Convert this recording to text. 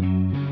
Mm-hmm.